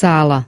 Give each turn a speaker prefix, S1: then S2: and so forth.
S1: sala.